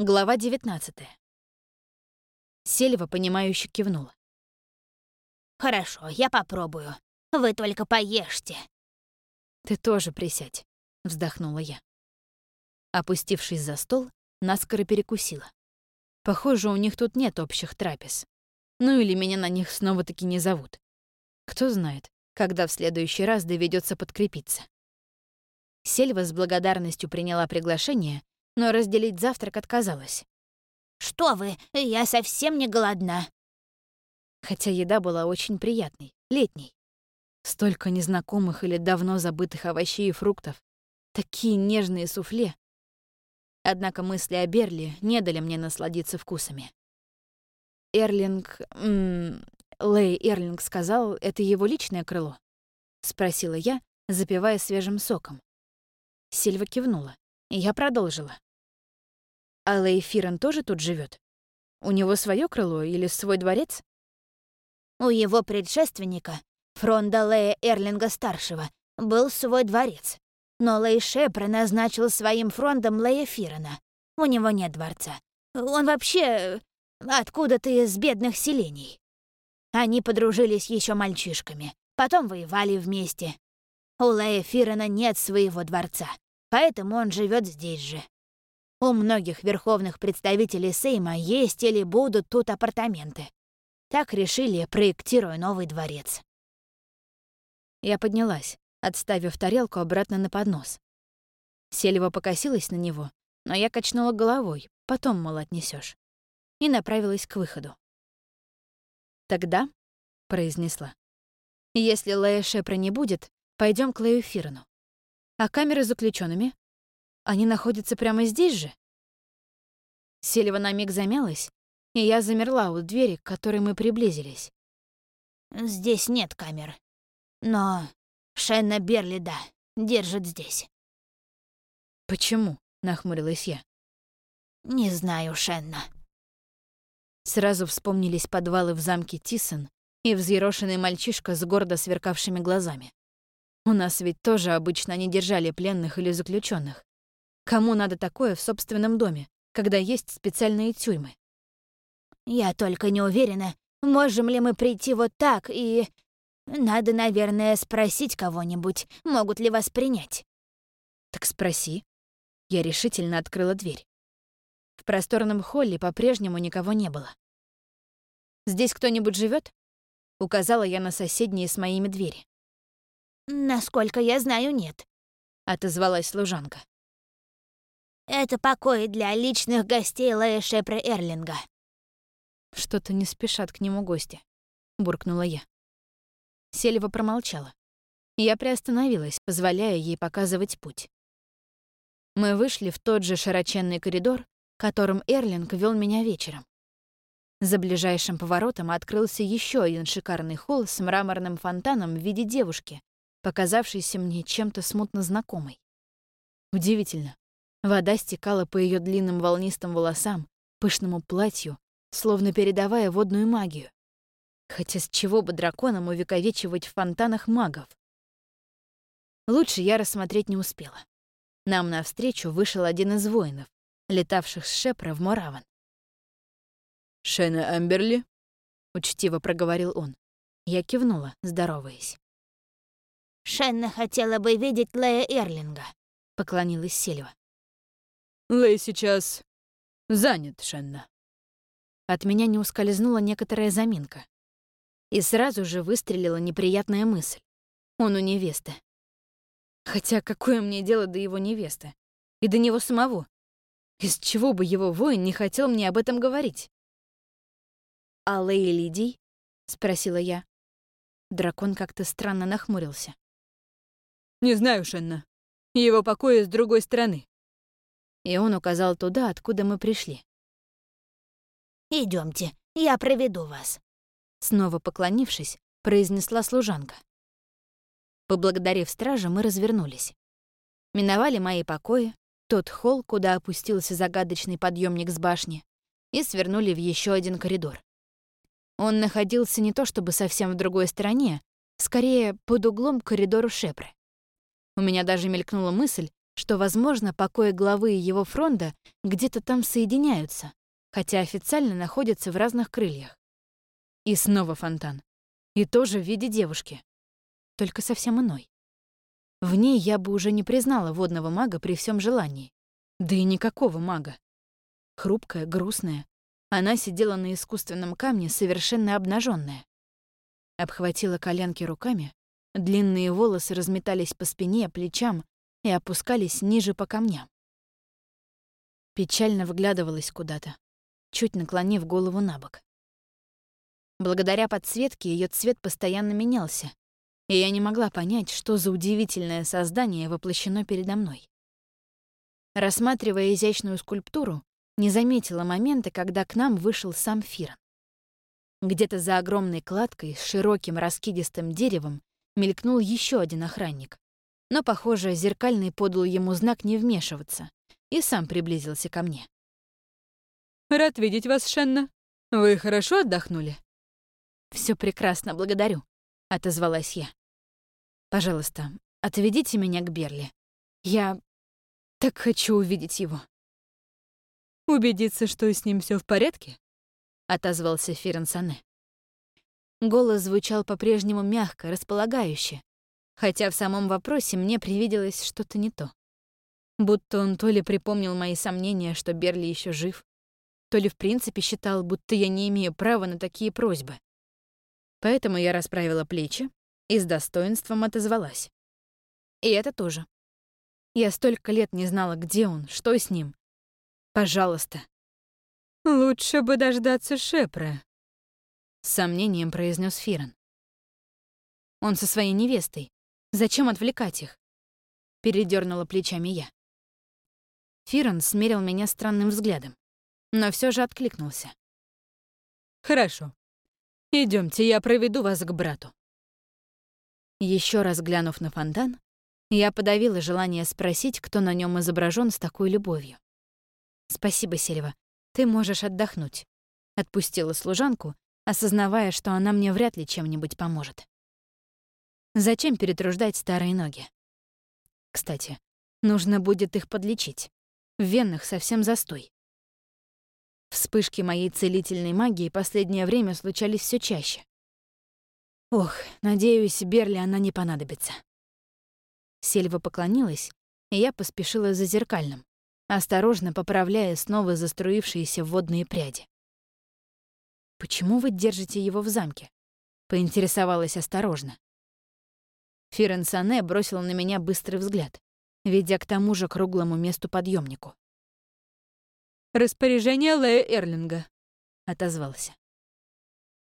Глава 19 Сельва, понимающе кивнула. «Хорошо, я попробую. Вы только поешьте». «Ты тоже присядь», — вздохнула я. Опустившись за стол, наскоро перекусила. Похоже, у них тут нет общих трапез. Ну или меня на них снова-таки не зовут. Кто знает, когда в следующий раз доведется подкрепиться. Сельва с благодарностью приняла приглашение, но разделить завтрак отказалась. «Что вы, я совсем не голодна». Хотя еда была очень приятной, летней. Столько незнакомых или давно забытых овощей и фруктов. Такие нежные суфле. Однако мысли о Берли не дали мне насладиться вкусами. Эрлинг... Лэй Эрлинг сказал, это его личное крыло? Спросила я, запивая свежим соком. Сильва кивнула, и я продолжила. А Лэй Фирен тоже тут живет? У него свое крыло или свой дворец? У его предшественника, Фронда Лея Эрлинга-старшего, был свой дворец. Но Лэй Шепре назначил своим фрондом Лея Фирена. У него нет дворца. Он вообще откуда-то из бедных селений. Они подружились еще мальчишками, потом воевали вместе. У Лея Фирена нет своего дворца, поэтому он живет здесь же. У многих верховных представителей Сейма есть или будут тут апартаменты. Так решили, проектируя новый дворец. Я поднялась, отставив тарелку обратно на поднос. Сельва покосилась на него, но я качнула головой, потом, мол, отнесешь, и направилась к выходу. «Тогда», — произнесла, — «если Лея Шепра не будет, пойдем к Лею Фирану. А камеры с заключенными? Они находятся прямо здесь же?» Селева на миг замялась, и я замерла у двери, к которой мы приблизились. «Здесь нет камер. Но Шенна Берли, да, держит здесь». «Почему?» — нахмурилась я. «Не знаю, Шенна». Сразу вспомнились подвалы в замке Тисон и взъерошенный мальчишка с гордо сверкавшими глазами. У нас ведь тоже обычно не держали пленных или заключенных. Кому надо такое в собственном доме, когда есть специальные тюрьмы? Я только не уверена, можем ли мы прийти вот так и... Надо, наверное, спросить кого-нибудь, могут ли вас принять. Так спроси. Я решительно открыла дверь. В просторном холле по-прежнему никого не было. «Здесь кто-нибудь живет? указала я на соседние с моими двери. «Насколько я знаю, нет», — отозвалась служанка. «Это покои для личных гостей Лея Шепра Эрлинга». «Что-то не спешат к нему гости», — буркнула я. Сельва промолчала. Я приостановилась, позволяя ей показывать путь. Мы вышли в тот же широченный коридор, которым Эрлинг вел меня вечером. За ближайшим поворотом открылся еще один шикарный холл с мраморным фонтаном в виде девушки, показавшейся мне чем-то смутно знакомой. Удивительно. Вода стекала по ее длинным волнистым волосам, пышному платью, словно передавая водную магию. Хотя с чего бы драконам увековечивать в фонтанах магов? Лучше я рассмотреть не успела. Нам навстречу вышел один из воинов, летавших с Шепра в Мораван. «Шена Амберли?» — учтиво проговорил он. Я кивнула, здороваясь. «Шенна хотела бы видеть Лея Эрлинга», — поклонилась Сильва. «Лэй сейчас занят, Шенна». От меня не ускользнула некоторая заминка. И сразу же выстрелила неприятная мысль. Он у невесты. Хотя какое мне дело до его невесты? И до него самого? Из чего бы его воин не хотел мне об этом говорить? «А Лэй Лидий?» — спросила я. Дракон как-то странно нахмурился. «Не знаю, Шенна. Его покои с другой стороны». И он указал туда, откуда мы пришли. Идемте, я проведу вас», — снова поклонившись, произнесла служанка. Поблагодарив стража, мы развернулись. Миновали мои покои, тот холл, куда опустился загадочный подъемник с башни, и свернули в еще один коридор. Он находился не то чтобы совсем в другой стороне, скорее под углом к коридору Шепры. У меня даже мелькнула мысль, что, возможно, покои главы и его фронта где-то там соединяются, хотя официально находятся в разных крыльях. И снова фонтан. И тоже в виде девушки. Только совсем иной. В ней я бы уже не признала водного мага при всем желании. Да и никакого мага. Хрупкая, грустная. Она сидела на искусственном камне, совершенно обнаженная. Обхватила коленки руками, длинные волосы разметались по спине, плечам и опускались ниже по камням. Печально выглядывалась куда-то, чуть наклонив голову на бок. Благодаря подсветке ее цвет постоянно менялся, и я не могла понять, что за удивительное создание воплощено передо мной. Рассматривая изящную скульптуру, не заметила момента, когда к нам вышел сам Фиран. Где-то за огромной кладкой с широким раскидистым деревом мелькнул еще один охранник. Но, похоже, зеркальный подал ему знак не вмешиваться и сам приблизился ко мне. «Рад видеть вас, Шенна. Вы хорошо отдохнули?» Все прекрасно, благодарю», — отозвалась я. «Пожалуйста, отведите меня к Берли. Я так хочу увидеть его». «Убедиться, что с ним все в порядке?» — отозвался Ференсане. Голос звучал по-прежнему мягко, располагающе, хотя в самом вопросе мне привиделось что-то не то. Будто он то ли припомнил мои сомнения, что Берли еще жив, то ли в принципе считал, будто я не имею права на такие просьбы. Поэтому я расправила плечи и с достоинством отозвалась. И это тоже. Я столько лет не знала, где он, что с ним. Пожалуйста. Лучше бы дождаться Шепра, с сомнением произнес Фиран. Он со своей невестой. Зачем отвлекать их? Передернула плечами я. Фиран смерил меня странным взглядом, но все же откликнулся. Хорошо. Идемте, я проведу вас к брату. Еще раз глянув на фонтан, я подавила желание спросить, кто на нем изображен с такой любовью. «Спасибо, Сельва, ты можешь отдохнуть», — отпустила служанку, осознавая, что она мне вряд ли чем-нибудь поможет. Зачем перетруждать старые ноги? Кстати, нужно будет их подлечить. В венах совсем застой. Вспышки моей целительной магии последнее время случались все чаще. Ох, надеюсь, Берли она не понадобится. Сельва поклонилась, и я поспешила за зеркальным, осторожно поправляя снова заструившиеся водные пряди. «Почему вы держите его в замке?» — поинтересовалась осторожно. Фиренсане бросил на меня быстрый взгляд, ведя к тому же круглому месту подъемнику. «Распоряжение Лея Эрлинга», — отозвался.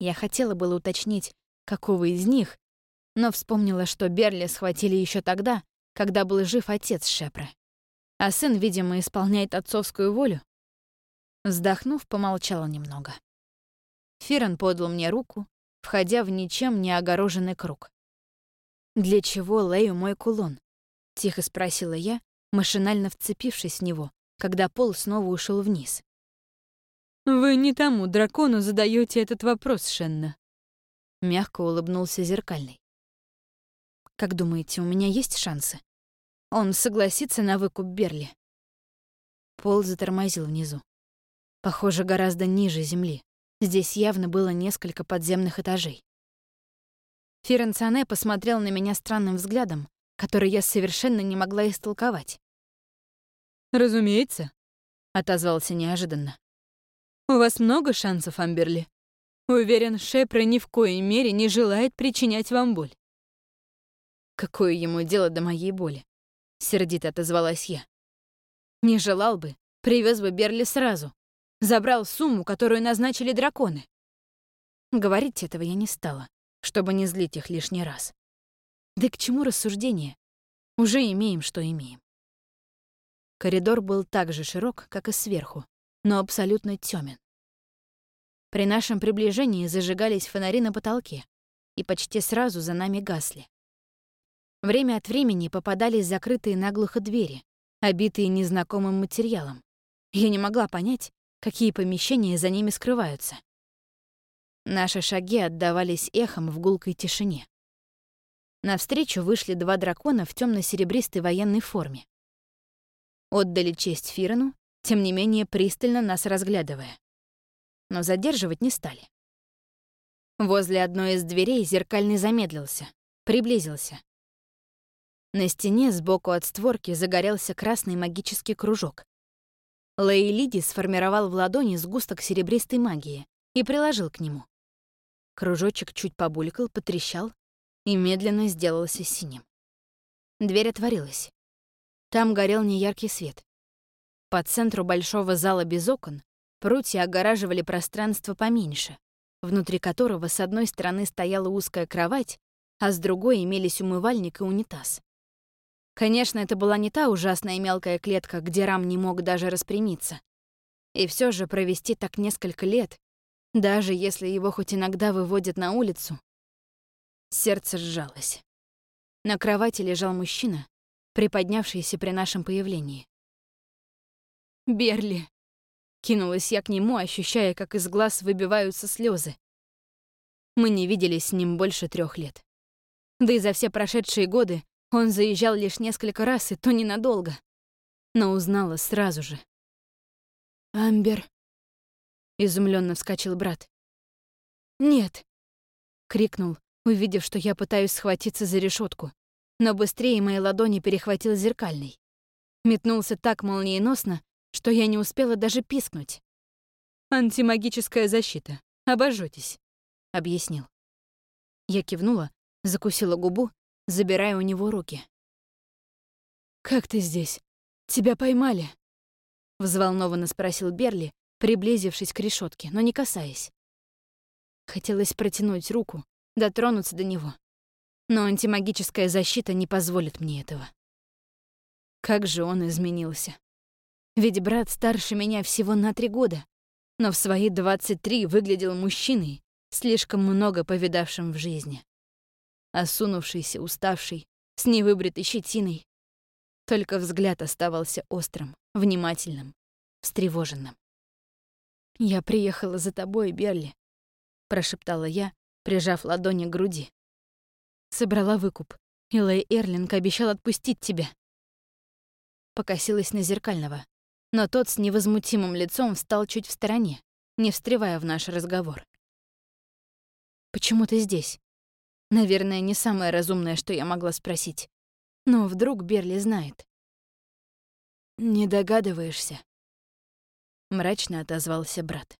Я хотела было уточнить, какого из них, но вспомнила, что Берли схватили еще тогда, когда был жив отец Шепры. А сын, видимо, исполняет отцовскую волю. Вздохнув, помолчала немного. Фиран подал мне руку, входя в ничем не огороженный круг. «Для чего Лею мой кулон?» — тихо спросила я, машинально вцепившись в него, когда пол снова ушел вниз. «Вы не тому дракону задаете этот вопрос, Шенна», — мягко улыбнулся Зеркальный. «Как думаете, у меня есть шансы? Он согласится на выкуп Берли?» Пол затормозил внизу. Похоже, гораздо ниже земли. Здесь явно было несколько подземных этажей. Ференцане посмотрел на меня странным взглядом, который я совершенно не могла истолковать. «Разумеется», — отозвался неожиданно. «У вас много шансов, Амберли. Уверен, Шепра ни в коей мере не желает причинять вам боль». «Какое ему дело до моей боли?» — сердито отозвалась я. «Не желал бы, привез бы Берли сразу. Забрал сумму, которую назначили драконы». Говорить этого я не стала, чтобы не злить их лишний раз. Да к чему рассуждение? Уже имеем, что имеем. Коридор был так же широк, как и сверху, но абсолютно тёмен. При нашем приближении зажигались фонари на потолке, и почти сразу за нами гасли. Время от времени попадались закрытые наглухо двери, обитые незнакомым материалом. Я не могла понять, какие помещения за ними скрываются. Наши шаги отдавались эхом в гулкой тишине. Навстречу вышли два дракона в темно серебристой военной форме. отдали честь Фирану, тем не менее пристально нас разглядывая. Но задерживать не стали. Возле одной из дверей зеркальный замедлился, приблизился. На стене сбоку от створки загорелся красный магический кружок. Лейлиди сформировал в ладони сгусток серебристой магии и приложил к нему. Кружочек чуть побулькал, потрещал и медленно сделался синим. Дверь отворилась. Там горел неяркий свет. По центру большого зала без окон прутья огораживали пространство поменьше, внутри которого с одной стороны стояла узкая кровать, а с другой имелись умывальник и унитаз. Конечно, это была не та ужасная мелкая клетка, где Рам не мог даже распрямиться. И все же провести так несколько лет, даже если его хоть иногда выводят на улицу, сердце сжалось. На кровати лежал мужчина, приподнявшийся при нашем появлении. «Берли!» — кинулась я к нему, ощущая, как из глаз выбиваются слезы. Мы не виделись с ним больше трех лет. Да и за все прошедшие годы он заезжал лишь несколько раз, и то ненадолго. Но узнала сразу же. «Амбер», — изумленно вскочил брат. «Нет», — крикнул, увидев, что я пытаюсь схватиться за решетку, но быстрее мои ладони перехватил зеркальный. Метнулся так молниеносно, что я не успела даже пискнуть. «Антимагическая защита. Обожжётесь», — объяснил. Я кивнула, закусила губу забирая у него руки. «Как ты здесь? Тебя поймали?» — взволнованно спросил Берли, приблизившись к решетке, но не касаясь. Хотелось протянуть руку, дотронуться до него, но антимагическая защита не позволит мне этого. Как же он изменился. Ведь брат старше меня всего на три года, но в свои 23 выглядел мужчиной, слишком много повидавшим в жизни осунувшийся, уставший, с невыбритой щетиной. Только взгляд оставался острым, внимательным, встревоженным. «Я приехала за тобой, Берли», — прошептала я, прижав ладони к груди. Собрала выкуп, и Лэй Эрлинг обещал отпустить тебя. Покосилась на Зеркального, но тот с невозмутимым лицом встал чуть в стороне, не встревая в наш разговор. «Почему ты здесь?» Наверное, не самое разумное, что я могла спросить. Но вдруг Берли знает. «Не догадываешься?» Мрачно отозвался брат.